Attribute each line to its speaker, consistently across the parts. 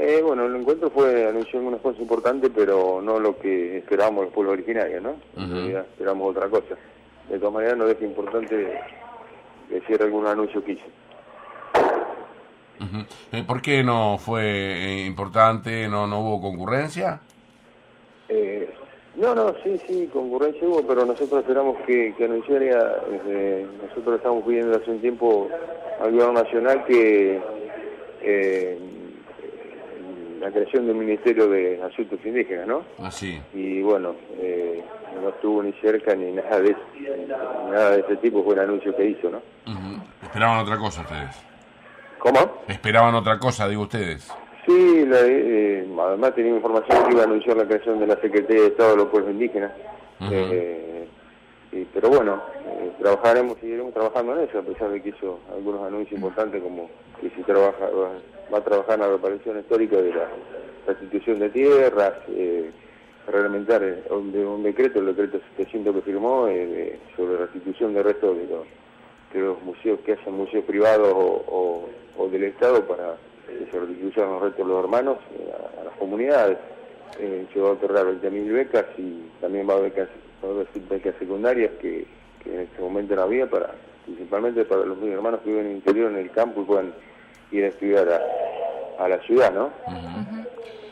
Speaker 1: Eh, bueno, el encuentro fue, anunció algunas cosas importantes, pero no lo que esperábamos los pueblos originarios, ¿no? En realidad esperamos otra cosa. De todas maneras, no deja importante decir algún anuncio que hizo.
Speaker 2: Eh, ¿Por qué no fue eh, importante? ¿No, no hubo concurrencia?
Speaker 1: Eh, no, no, sí, sí, concurrencia hubo, pero nosotros esperamos que, que anunciara, eh, nosotros estamos pidiendo hace un tiempo al gobierno nacional que eh, la creación del Ministerio de Asuntos Indígenas, ¿no?
Speaker 2: Así.
Speaker 1: Y bueno, eh, no estuvo ni cerca ni nada de, nada de ese tipo, fue el anuncio que hizo, ¿no?
Speaker 2: Esperaban otra cosa ustedes.
Speaker 1: ¿Cómo?
Speaker 2: Esperaban otra cosa, digo ustedes.
Speaker 1: Sí, la- eh, además tenía información que iba a anunciar la creación de la Secretaría de Estado de los Pueblos Indígenas. Eh, y- pero bueno, eh, trabajaremos, seguiremos trabajando en eso, a pesar de que hizo algunos anuncios importantes como que se trabaja, va, a trabajar en la reparación histórica de la restitución de tierras, eh, reglamentar eh, un, de un decreto, el decreto 700 que firmó, eh, sobre restitución de restos de los, de los museos que hacen museos privados o, del Estado para que se restituyan los restos de los hermanos eh, a, las comunidades. Eh, se va a otorgar 20.000 becas y también va a becas, haber becas secundarias que, que en este momento no había, para, principalmente para los hermanos que viven en el interior, en el campo y puedan ir a estudiar a, a la ciudad, ¿no?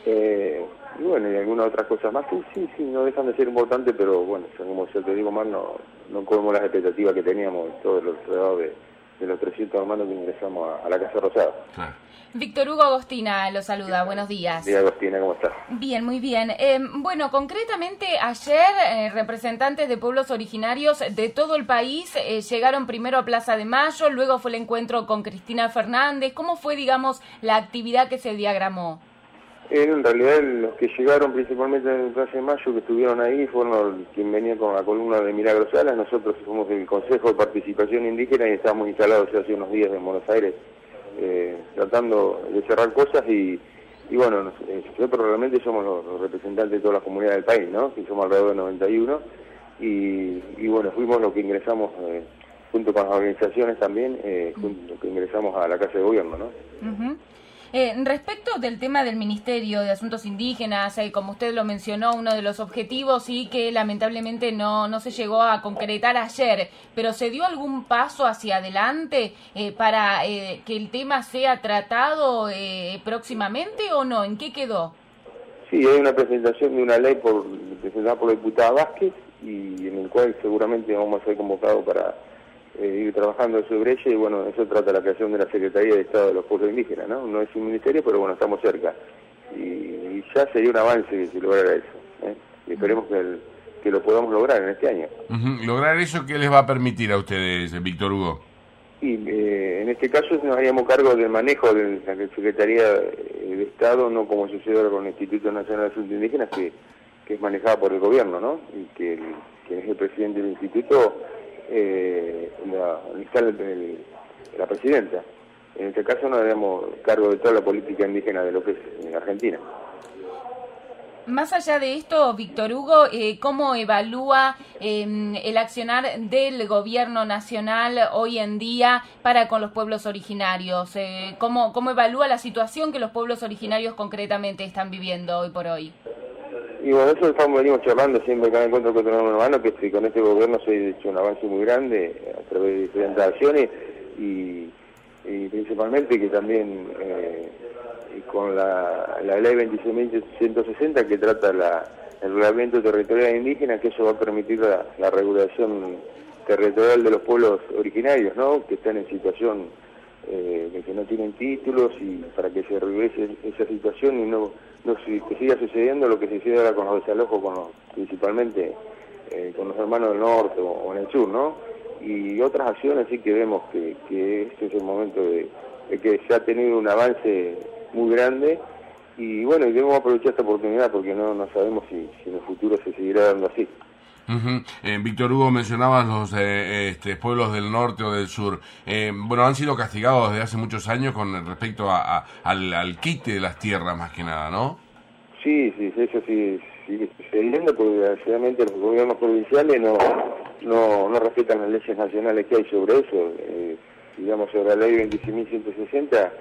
Speaker 1: Eh, y bueno, y algunas otras cosas más que sí, sí, no dejan de ser importantes, pero bueno, como yo te digo más, no, no comemos las expectativas que teníamos todos los alrededor de, de los 300 hermanos que ingresamos a, a la Casa Rosada.
Speaker 2: Claro.
Speaker 3: Víctor Hugo Agostina lo saluda, buenos días.
Speaker 1: Diga Agostina, ¿cómo estás?
Speaker 3: Bien, muy bien. Eh, bueno, concretamente ayer eh, representantes de pueblos originarios de todo el país eh, llegaron primero a Plaza de Mayo, luego fue el encuentro con Cristina Fernández. ¿Cómo fue, digamos, la actividad que se diagramó?
Speaker 1: Eh, en realidad los que llegaron principalmente en Plaza de Mayo, que estuvieron ahí, fueron los- quien venía con la columna de Milagros Salas. Nosotros somos el Consejo de Participación Indígena y estamos instalados ya hace unos días en Buenos Aires eh, tratando de cerrar cosas y, y bueno, eh, nosotros realmente somos los, representantes de todas las comunidades del país, ¿no? Que somos alrededor de 91 y, y bueno, fuimos los que ingresamos eh, junto con las organizaciones también, eh, junto, los que ingresamos a la Casa de Gobierno, ¿no?
Speaker 3: Ujú. Eh, respecto del tema del Ministerio de Asuntos Indígenas, eh, como usted lo mencionó, uno de los objetivos y que lamentablemente no, no se llegó a concretar ayer, pero ¿se dio algún paso hacia adelante eh, para eh, que el tema sea tratado eh, próximamente o no? ¿En qué quedó?
Speaker 1: Sí, hay una presentación de una ley por, presentada por la diputada Vázquez y en el cual seguramente vamos a ser convocados para eh, ir trabajando sobre ella y bueno, eso trata la creación de la Secretaría de Estado de los Pueblos Indígenas, ¿no? No es un ministerio, pero bueno, estamos cerca. Y, y ya sería un avance que se lograra eso. ¿eh? Y esperemos que, el- que lo podamos lograr en este año.
Speaker 2: ¿Lograr eso qué les va a permitir a ustedes, Víctor Hugo?
Speaker 1: Y eh, en este caso nos haríamos cargo del manejo de la Secretaría de Estado, no como sucede ahora con el Instituto Nacional de Asuntos Indígenas, que, que es manejada por el gobierno, ¿no? Y que el, quien es el presidente del instituto eh, la, el- la presidenta. En este caso nos haríamos cargo de toda la política indígena de lo que es en Argentina.
Speaker 3: Más allá de esto, Víctor Hugo, eh, ¿cómo evalúa eh, el accionar del gobierno nacional hoy en día para con los pueblos originarios? Eh, ¿cómo, ¿Cómo evalúa la situación que los pueblos originarios concretamente están viviendo hoy por hoy?
Speaker 1: Y bueno, eso estamos, venimos charlando siempre cada encuentro que tenemos hermano, que este- con este gobierno se ha hecho un avance muy grande a través de diferentes acciones y, principalmente que también eh, con la, la ley 26.160 que trata la, el reglamento territorial indígena, que eso va a permitir la, la regulación territorial de los pueblos originarios, ¿no? que están en situación eh, de que no tienen títulos y para que se regule esa situación y no, no se- que siga sucediendo lo que sucede ahora con los desalojos, principalmente eh, con los hermanos del norte o, en el sur, ¿no? Y otras acciones sí que vemos que, que este es el momento de, de que se ha tenido un avance muy grande y bueno, y debemos aprovechar esta oportunidad porque no, no sabemos si en el futuro se seguirá dando así.
Speaker 2: Eh, Víctor Hugo, mencionabas los eh, este, pueblos del norte o del sur. Eh, bueno, han sido castigados desde hace muchos años con respecto a, al, al quite de las tierras, más que nada, ¿no?
Speaker 1: Sí, sí, sí, eso sí sigue sucediendo porque desgraciadamente los gobiernos provinciales no, no, no respetan las leyes nacionales que hay sobre eso. Eh, digamos, sobre la ley 26.160,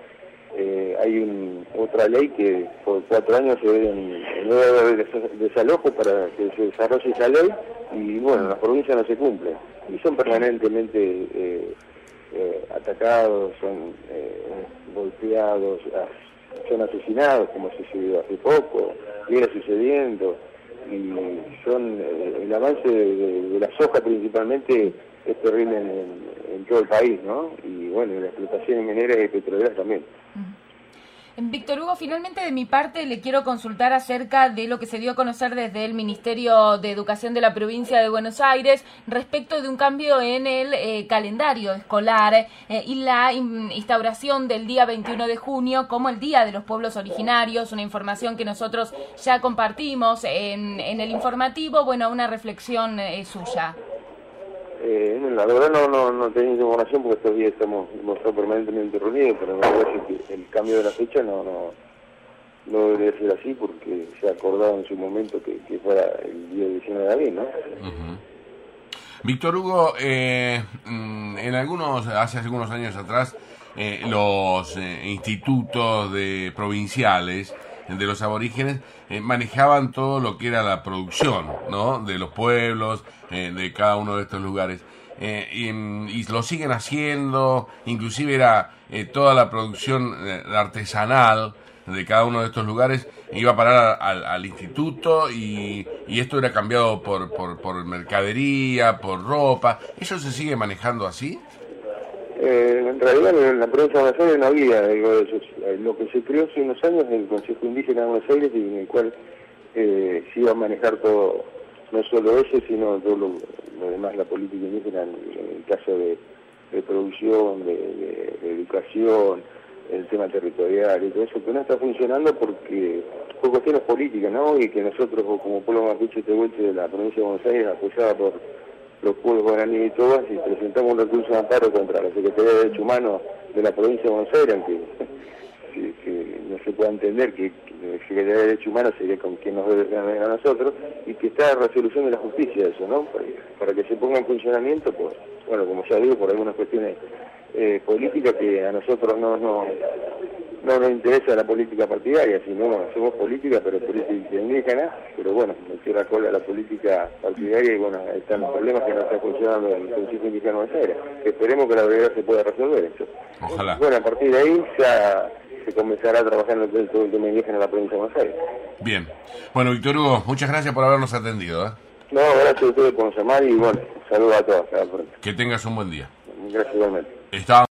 Speaker 1: eh, hay un, otra ley que por cuatro años se deben de desalojo para que se desarrolle esa ley y bueno, las provincias no se cumplen y son permanentemente eh, eh, atacados, son golpeados, son asesinados como sucedió hace poco, viene sucediendo y son el avance de, la soja principalmente es terrible en, todo el país, ¿no? Y bueno, la explotación minera y petrolera también.
Speaker 3: Víctor Hugo, finalmente de mi parte le quiero consultar acerca de lo que se dio a conocer desde el Ministerio de Educación de la provincia de Buenos Aires respecto de un cambio en el eh, calendario escolar eh, y la instauración del día 21 de junio como el Día de los Pueblos Originarios, una información que nosotros ya compartimos en, el informativo. Bueno, una reflexión eh, suya.
Speaker 1: Eh, la verdad no, no, no tenía información porque estos días estamos, estamos permanentemente reunidos, pero me parece que el cambio de la fecha no, no, no debería ser así porque se ha acordado en su momento que, fuera el día 19 de abril, ¿no?
Speaker 2: Víctor Hugo, eh, mm, en algunos, hace algunos años atrás, eh, los eh, institutos de provinciales de los aborígenes eh, manejaban todo lo que era la producción, ¿no? De los pueblos, eh, de cada uno de estos lugares. Eh, y, lo siguen haciendo, inclusive era toda la producción artesanal de cada uno de estos lugares iba a parar al, instituto y, y, esto era cambiado por, por, por mercadería, por ropa. ¿Eso se sigue manejando así?
Speaker 1: Eh, en realidad en la provincia de Buenos Aires no había eh, lo que se creó hace unos años en el Consejo Indígena de Buenos Aires y en el cual eh, se iba a manejar todo, no solo ese, sino todo lo, demás, la política indígena en, el caso de, producción, de, educación, el tema territorial y todo eso, que no está funcionando porque por cuestiones políticas, ¿no? Y que nosotros como pueblo mapuche de la provincia de Buenos Aires, apoyada por los pueblos guaraníes y todas, y presentamos un recurso de amparo contra la Secretaría de Derechos Humanos de la provincia de Buenos Aires, aunque que, no se pueda entender que, la Secretaría de Derechos Humanos sería con quien nos debe a nosotros, y que está resolución de la justicia eso, ¿no? Para, que se ponga en funcionamiento, pues, bueno, como ya digo, por algunas cuestiones eh, políticas que a nosotros no, no, no nos interesa la política partidaria, sino no, hacemos política, pero política indígena, pero bueno, me cierra cola la política partidaria y bueno, están los problemas que no está funcionando en el Consejo Indígena de Buenos Esperemos que la verdad se pueda resolver eso.
Speaker 2: Ojalá.
Speaker 1: Bueno, a partir de ahí ya se comenzará a trabajar en el tema indígena en la provincia de Buenos Aires.
Speaker 2: Bien. Bueno, Víctor Hugo, muchas gracias por habernos atendido. ¿eh?
Speaker 1: No, gracias a ustedes por llamar y bueno, saludos a todos.
Speaker 2: Que tengas un buen día.
Speaker 1: Gracias igualmente.
Speaker 2: Está